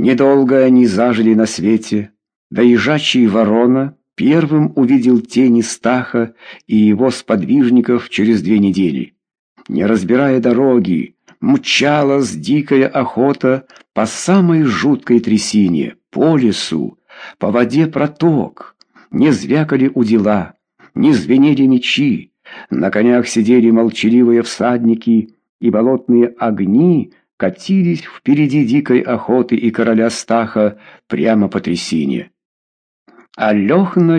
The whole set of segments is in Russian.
Недолго они зажили на свете. Доезжачий ворона первым увидел тени Стаха и его сподвижников через две недели. Не разбирая дороги, мчалась дикая охота по самой жуткой трясине, по лесу, по воде проток. Не звякали удила, не звенели мечи, на конях сидели молчаливые всадники, и болотные огни катились впереди дикой охоты и короля Стаха прямо по трясине. А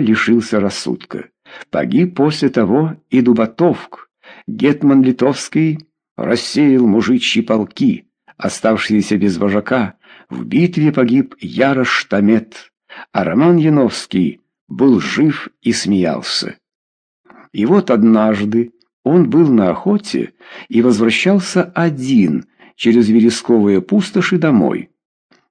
лишился рассудка. Погиб после того и Дубатовк. Гетман Литовский рассеял мужичьи полки, оставшиеся без вожака. В битве погиб Ярош Штамет, а Роман Яновский был жив и смеялся. И вот однажды он был на охоте и возвращался один через вересковые пустоши домой.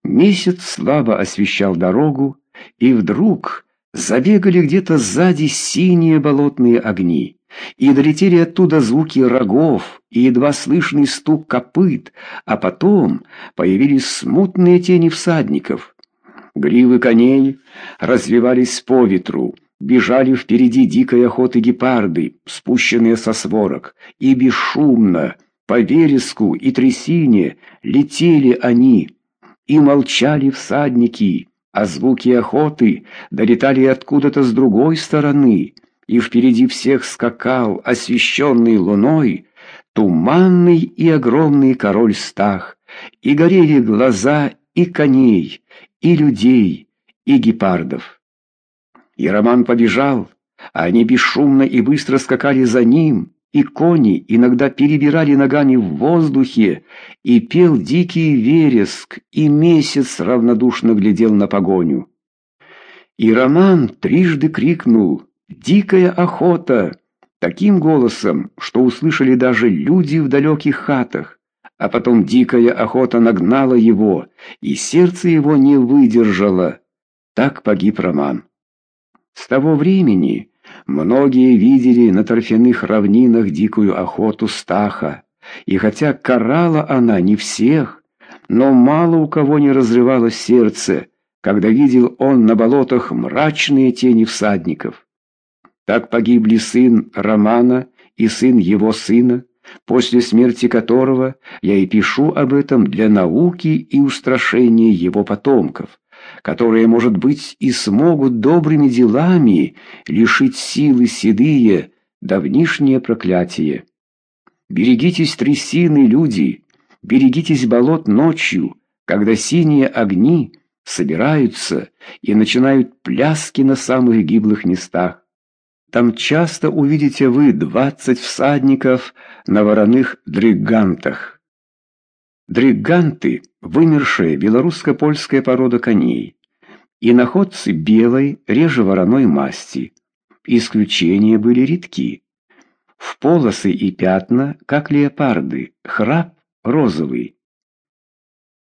Месяц слабо освещал дорогу, и вдруг забегали где-то сзади синие болотные огни, и долетели оттуда звуки рогов и едва слышный стук копыт, а потом появились смутные тени всадников. Гривы коней развивались по ветру, бежали впереди дикой охоты гепарды, спущенные со сворок, и бесшумно, по вереску и трясине, летели они, и молчали всадники, а звуки охоты долетали откуда-то с другой стороны, и впереди всех скакал, освещенный луной, туманный и огромный король Стах, и горели глаза и коней, и людей, и гепардов. И Роман побежал, а они бесшумно и быстро скакали за ним, и кони иногда перебирали ногами в воздухе, и пел дикий вереск, и месяц равнодушно глядел на погоню. И Роман трижды крикнул «Дикая охота!» таким голосом, что услышали даже люди в далеких хатах, а потом дикая охота нагнала его, и сердце его не выдержало. Так погиб Роман. С того времени многие видели на торфяных равнинах дикую охоту стаха, и хотя карала она не всех, но мало у кого не разрывалось сердце, когда видел он на болотах мрачные тени всадников. Так погибли сын Романа и сын его сына, после смерти которого я и пишу об этом для науки и устрашения его потомков которые, может быть, и смогут добрыми делами лишить силы седые давнишнее проклятие. Берегитесь трясины, люди, берегитесь болот ночью, когда синие огни собираются и начинают пляски на самых гиблых местах. Там часто увидите вы двадцать всадников на вороных дригантах. Дриганты – вымершая белорусско-польская порода коней. И находцы белой, реже вороной масти. Исключения были редки. В полосы и пятна, как леопарды, храп розовый.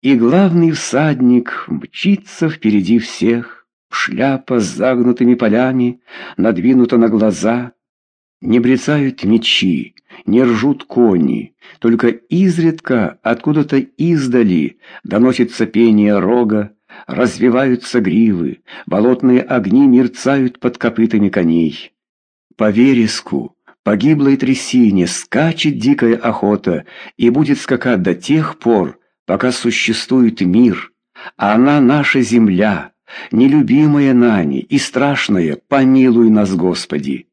И главный всадник мчится впереди всех, шляпа с загнутыми полями, надвинута на глаза. Не брецают мечи, не ржут кони, только изредка откуда-то издали доносится пение рога, развиваются гривы, болотные огни мерцают под копытами коней. По вереску, по гиблой трясине скачет дикая охота и будет скакать до тех пор, пока существует мир, а она наша земля, нелюбимая нами и страшная, помилуй нас, Господи.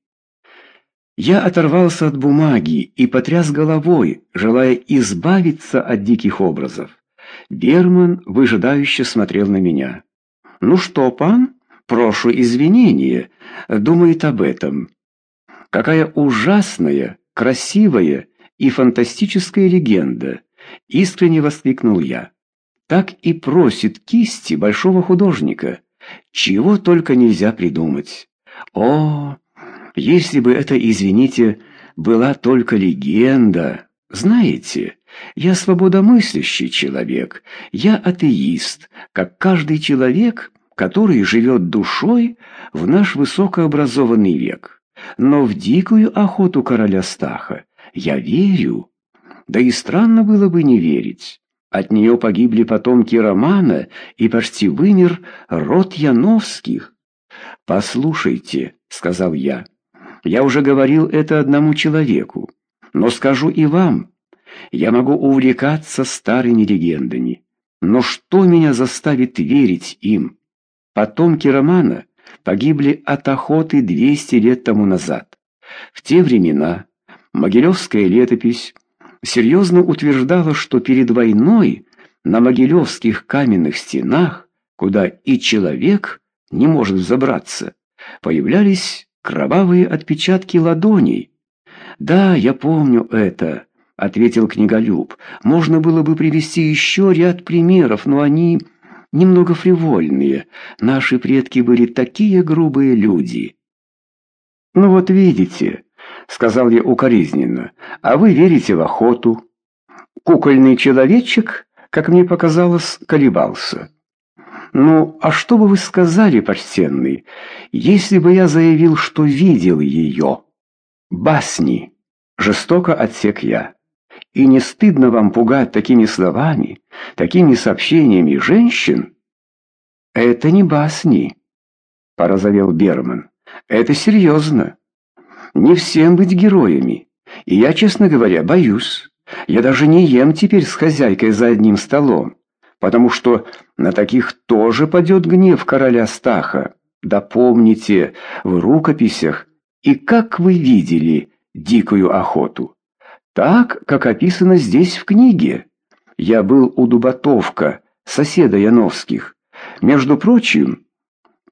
Я оторвался от бумаги и потряс головой, желая избавиться от диких образов. Берман выжидающе смотрел на меня. «Ну что, пан? Прошу извинения. Думает об этом. Какая ужасная, красивая и фантастическая легенда!» Искренне воскликнул я. «Так и просит кисти большого художника. Чего только нельзя придумать. О, если бы это, извините, была только легенда. Знаете, я свободомыслящий человек, я атеист, как каждый человек, который живет душой в наш высокообразованный век. Но в дикую охоту короля Стаха я верю. Да и странно было бы не верить. От нее погибли потомки Романа и почти вымер род Яновских. «Послушайте», — сказал я, — «я уже говорил это одному человеку, но скажу и вам. Я могу увлекаться старыми легендами, но что меня заставит верить им? Потомки Романа погибли от охоты 200 лет тому назад. В те времена Могилевская летопись серьезно утверждала, что перед войной на могилевских каменных стенах, куда и человек не может взобраться, появлялись кровавые отпечатки ладоней. Да, я помню это, ответил книголюб. Можно было бы привести еще ряд примеров, но они немного фривольные. Наши предки были такие грубые люди. Ну вот видите, сказал я укоризненно. А вы верите в охоту? Кукольный человечек, как мне показалось, колебался. «Ну, а что бы вы сказали, почтенный, если бы я заявил, что видел ее?» «Басни!» — жестоко отсек я. «И не стыдно вам пугать такими словами, такими сообщениями женщин?» «Это не басни», — порозовел Берман. «Это серьезно. Не всем быть героями. И я, честно говоря, боюсь. Я даже не ем теперь с хозяйкой за одним столом потому что на таких тоже падет гнев короля Стаха. Да помните, в рукописях и как вы видели дикую охоту. Так, как описано здесь в книге. Я был у Дубатовка, соседа Яновских. Между прочим,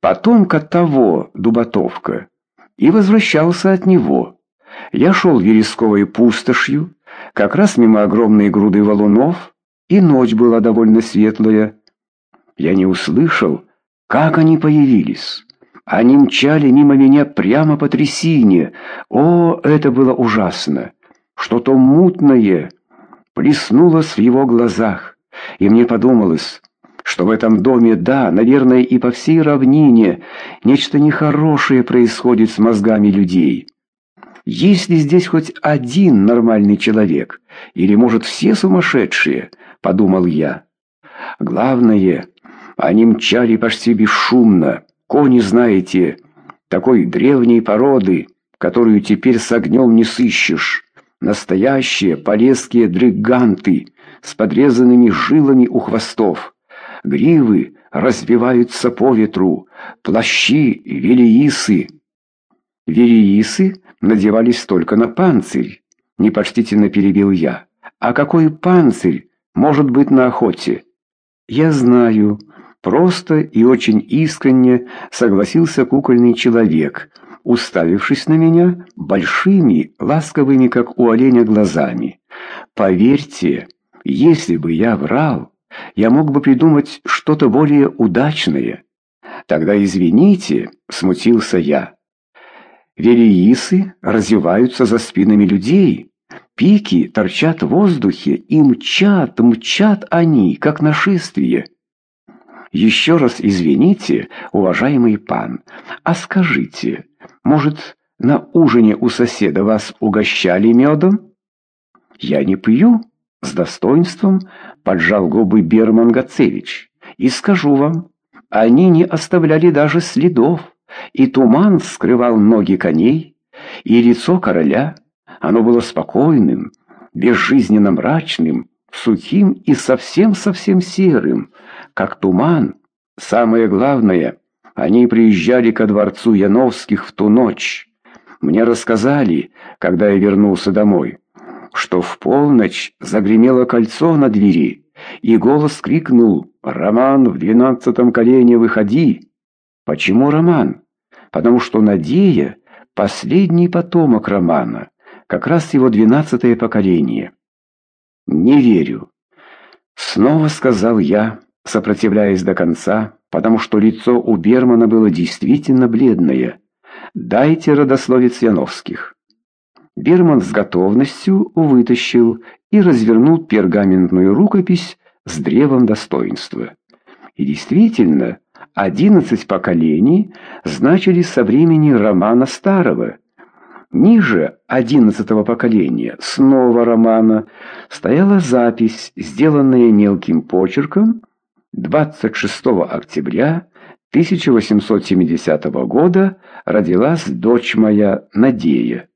потомка того Дубатовка, и возвращался от него. Я шел вересковой пустошью, как раз мимо огромной груды валунов, и ночь была довольно светлая. Я не услышал, как они появились. Они мчали мимо меня прямо по трясине. О, это было ужасно! Что-то мутное плеснулось в его глазах, и мне подумалось, что в этом доме, да, наверное, и по всей равнине нечто нехорошее происходит с мозгами людей. Есть ли здесь хоть один нормальный человек? Или, может, все сумасшедшие? Подумал я. Главное, они мчали почти бесшумно. Кони, знаете, такой древней породы, которую теперь с огнем не сыщешь. Настоящие полезкие дрыганты с подрезанными жилами у хвостов. Гривы развиваются по ветру, плащи, велиисы. Велиисы надевались только на панцирь, непочтительно перебил я. А какой панцирь может быть на охоте? Я знаю, просто и очень искренне согласился кукольный человек, уставившись на меня большими, ласковыми, как у оленя, глазами. Поверьте, если бы я врал, я мог бы придумать что-то более удачное. Тогда извините, смутился я. Вереисы развиваются за спинами людей. Пики торчат в воздухе, и мчат, мчат они, как нашествие. Еще раз извините, уважаемый пан, а скажите, может, на ужине у соседа вас угощали медом? Я не пью, с достоинством поджал губы Берман Гацевич, и скажу вам, они не оставляли даже следов и туман скрывал ноги коней, и лицо короля, оно было спокойным, безжизненно мрачным, сухим и совсем-совсем серым, как туман. Самое главное, они приезжали ко дворцу Яновских в ту ночь. Мне рассказали, когда я вернулся домой, что в полночь загремело кольцо на двери, и голос крикнул «Роман, в двенадцатом колене выходи!» Почему роман? Потому что Надея — последний потомок романа, как раз его двенадцатое поколение. Не верю. Снова сказал я, сопротивляясь до конца, потому что лицо у Бермана было действительно бледное. «Дайте родословец Яновских». Берман с готовностью вытащил и развернул пергаментную рукопись с древом достоинства. И действительно, Одиннадцать поколений значили со времени Романа Старого. Ниже одиннадцатого поколения снова романа стояла запись, сделанная мелким почерком 26 октября 1870 года родилась дочь моя Надея.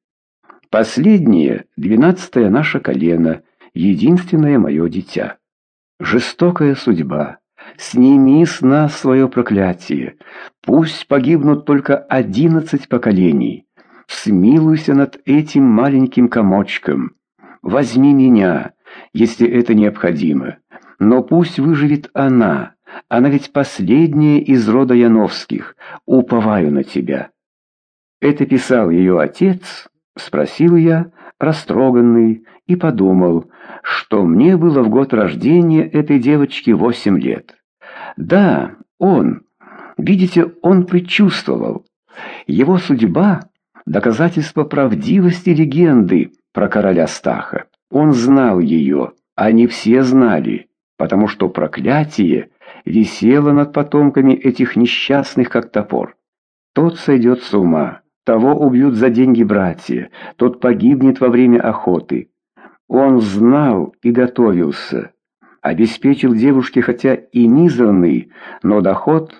Последнее, двенадцатое наше колено, единственное мое дитя. Жестокая судьба. Сними с нас свое проклятие. Пусть погибнут только одиннадцать поколений. Смилуйся над этим маленьким комочком. Возьми меня, если это необходимо. Но пусть выживет она. Она ведь последняя из рода Яновских. Уповаю на тебя. Это писал ее отец, спросил я, растроганный, и подумал, что мне было в год рождения этой девочки восемь лет. Да, он. Видите, он предчувствовал. Его судьба — доказательство правдивости легенды про короля Стаха. Он знал ее, они все знали, потому что проклятие висело над потомками этих несчастных, как топор. Тот сойдет с ума, того убьют за деньги братья, тот погибнет во время охоты. Он знал и готовился, обеспечил девушке хотя и мизерный, но доход,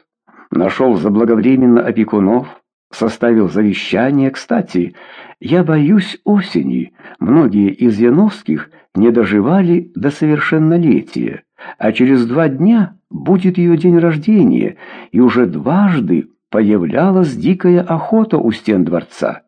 нашел заблаговременно опекунов, составил завещание. Кстати, я боюсь осени. Многие из Яновских не доживали до совершеннолетия, а через два дня будет ее день рождения, и уже дважды появлялась дикая охота у стен дворца.